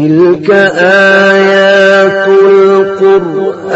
تلك آيات القرآن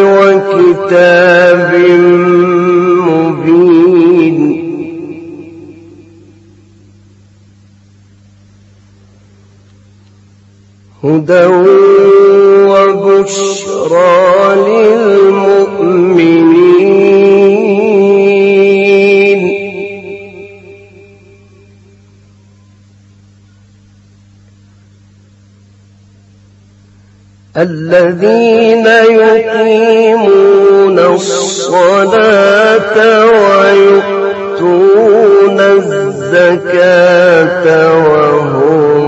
وكتاب هدى وبشرى للمؤمنين الذين يقيمون الصلاة ويؤتون الزكاة وهم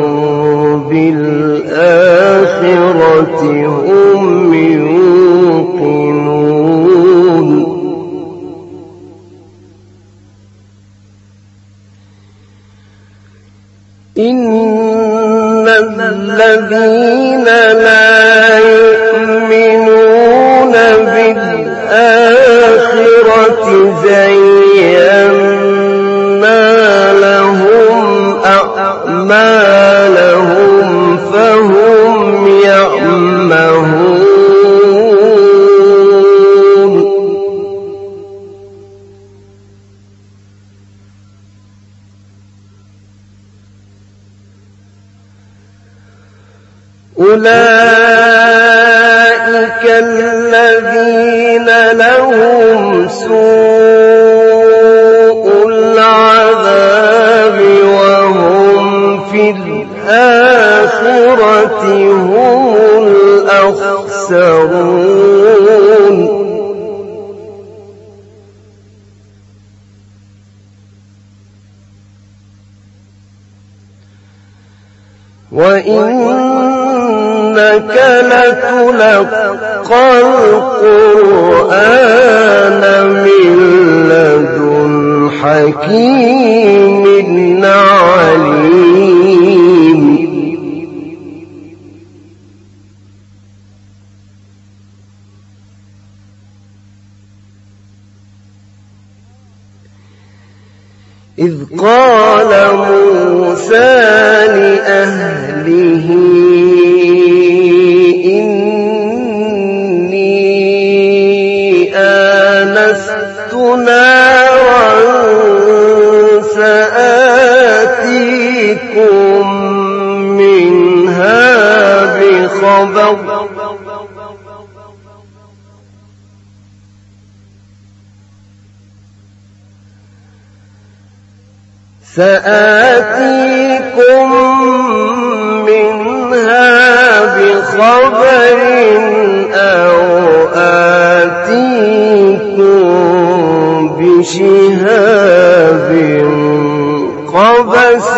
بالله الآخرة هم يوقنون. إن الذين سوء العذاب وهم في الآخرة هم الأخسرون. وإنك لتلقى القرآن من لدن حكيم عليم إذ قال موسى لأهله سآتيكم منها بخبر أو آتيكم بشهاب قبس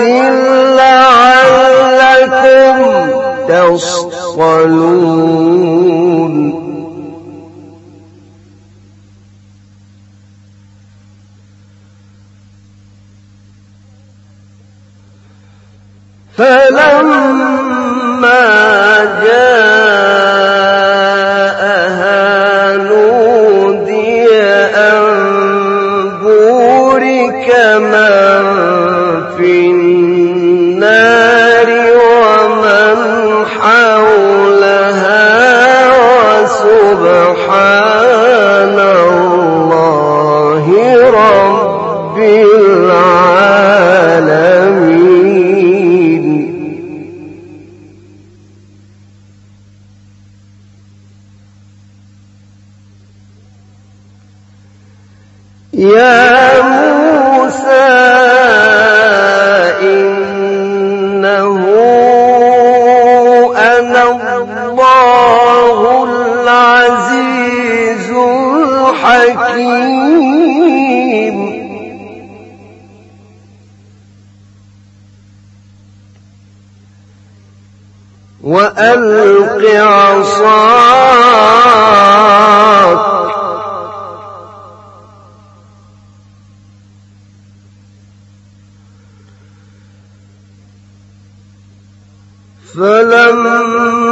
وألق عصاك. فلما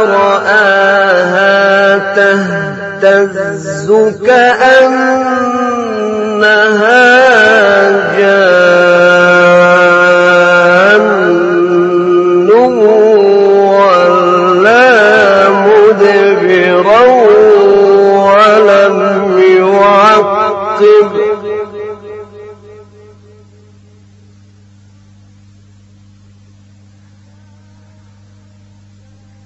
رآها تهتز كأنها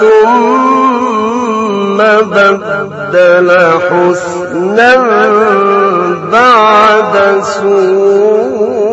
ثم بدل حسنا بعد سوء.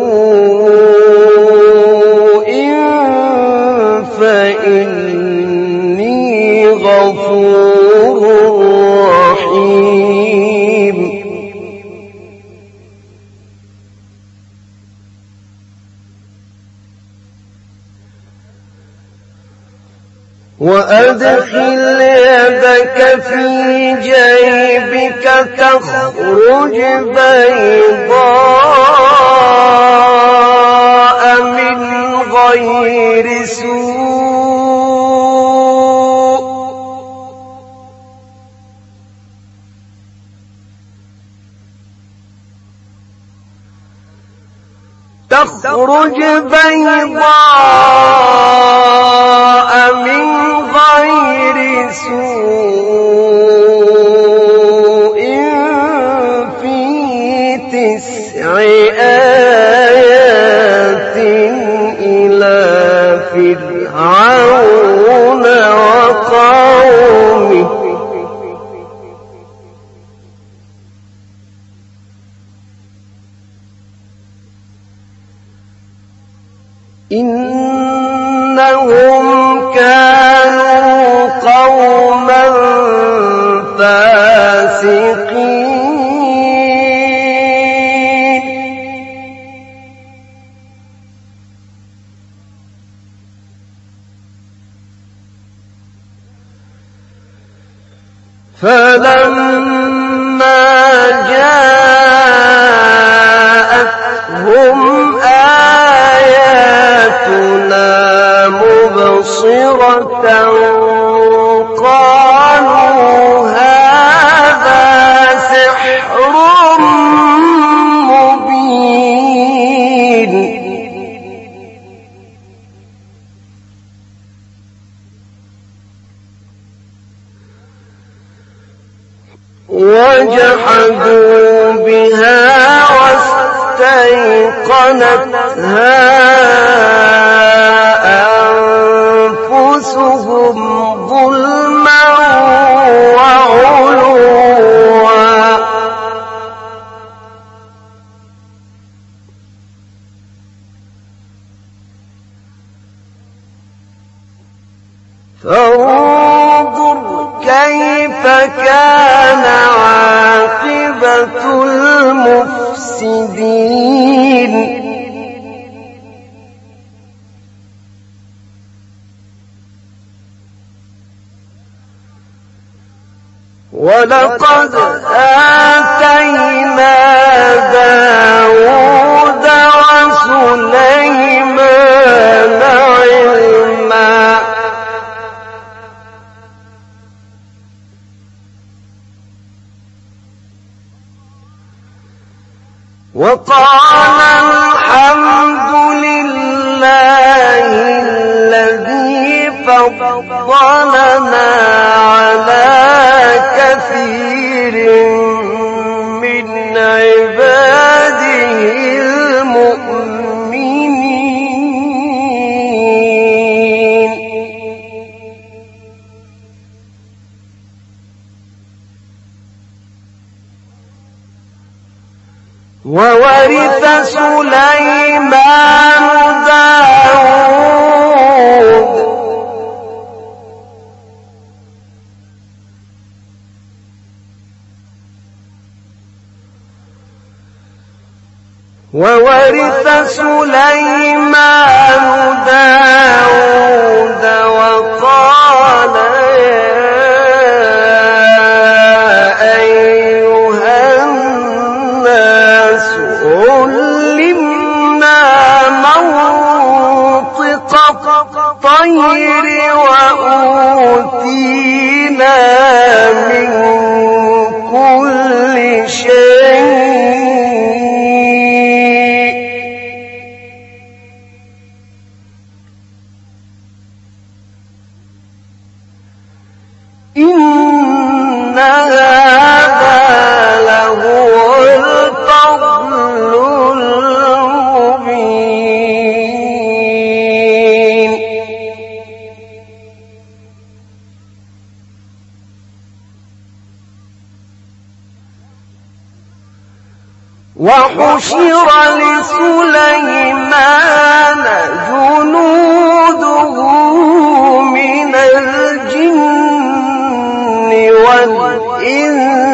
وأدخل يدك في جيبك تخرج بيضاء من غير سوء. تخرج بيضاء من سوء فاسقين. فلما وجحدوا بها واستيقنتها أنفسهم ظلما المفسدين. ولقد آتينا داود فضلنا على كثير من عباده المؤمنين. وورث سليمان دار سليمان داود وقال أيها الناس علمنا منطق الطير وأوتينا وحشر لسليمان جنوده من الجن والإنس.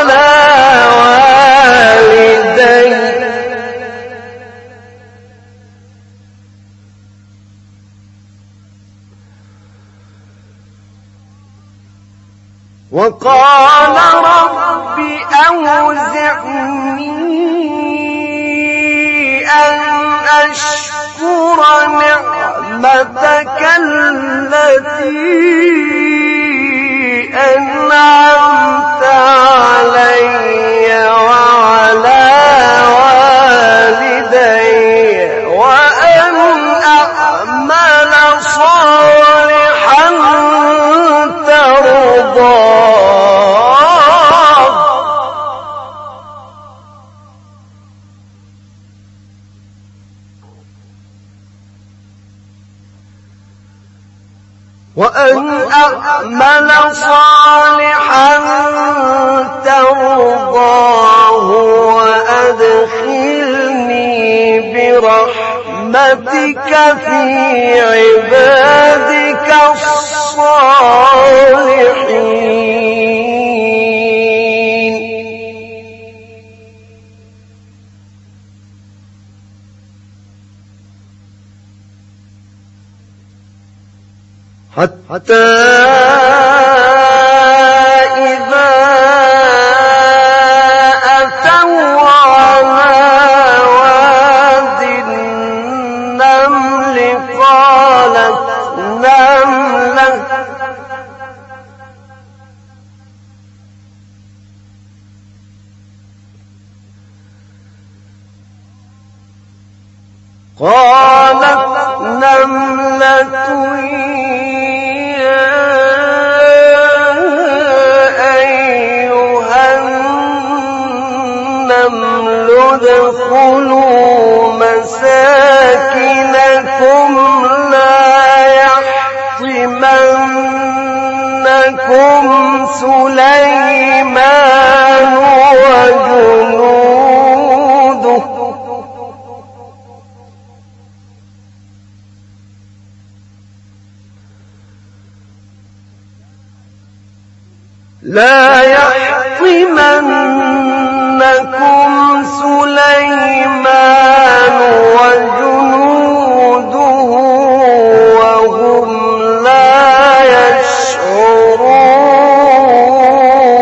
وقال رب أوزعني أن أشكر نعمتك برحمتك في عبادك الصالحين. حتى قالت نملة ادخلوا مساكنكم لا يحطمنكم سليمان وجنوده لا يحطمنكم سليمان وجنوده وهم لا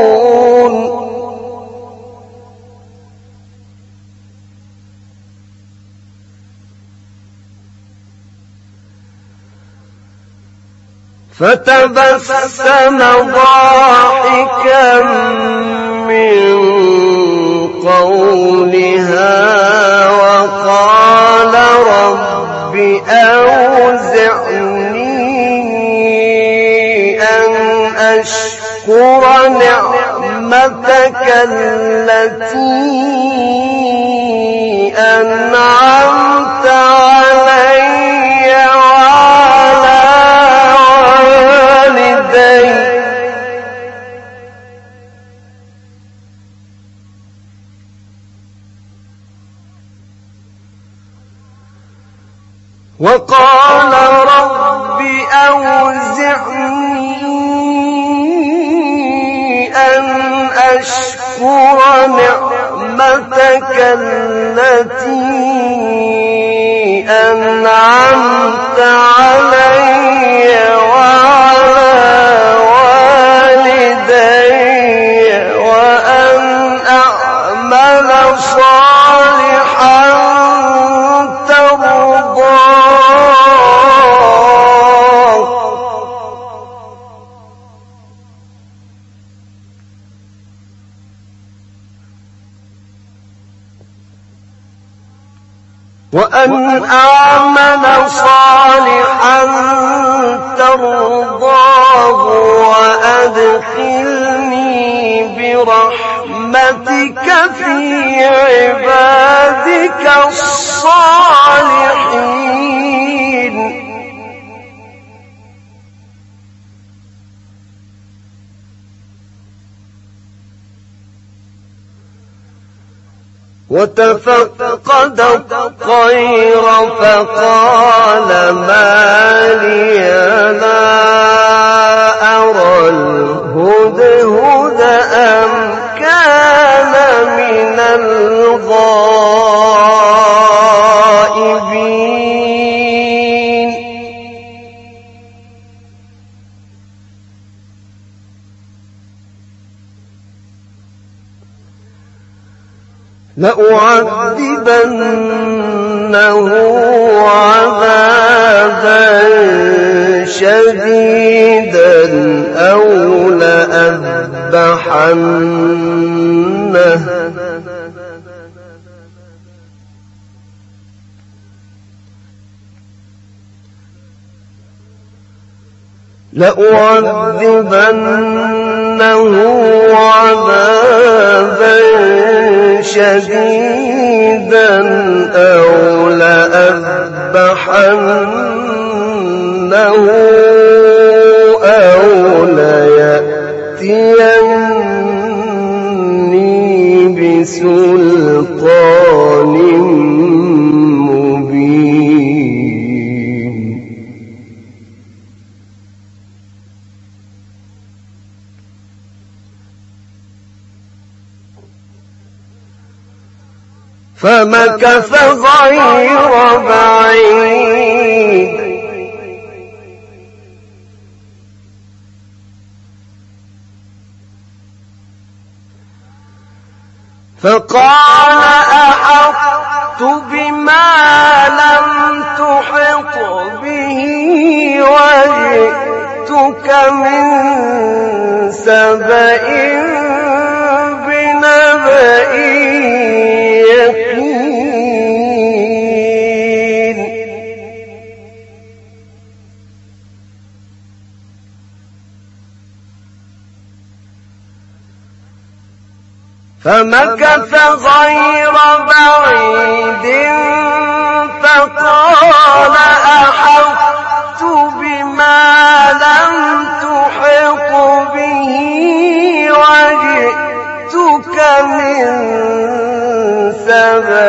يشعرون. فتبسم ضاحكا من قولها وقال رب أوزعني أن أشكر نعمتك التي أنعمت علي وقال رب أوزعني أن أشكر نعمتك التي أنعمت علي وعلى برحمتك في عبادك الصالحين. وتفقد الطير فقال ما لي لا أرى الهدهد أم الغائبين. لأعذبنه عذابا شديدا أو لأذبحنه لأعذبنه عذابا شديدا أو لأذبحنه أو ليأتيني بسلطان فمكث غير بعيد. فقال أحطت بما لم تحط به وجئتك من سبئ فمكث غير بعيد فقال أحطت بما لم تحط به وجئتك من سبأ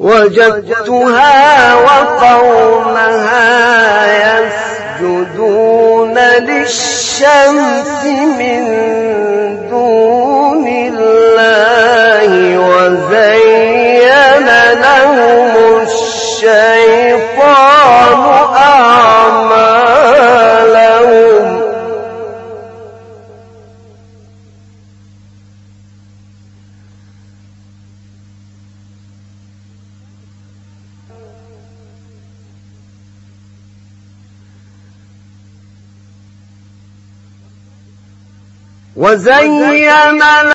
وجدتها وقومها يسجدون للشمس من دون وزين